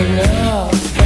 Enough.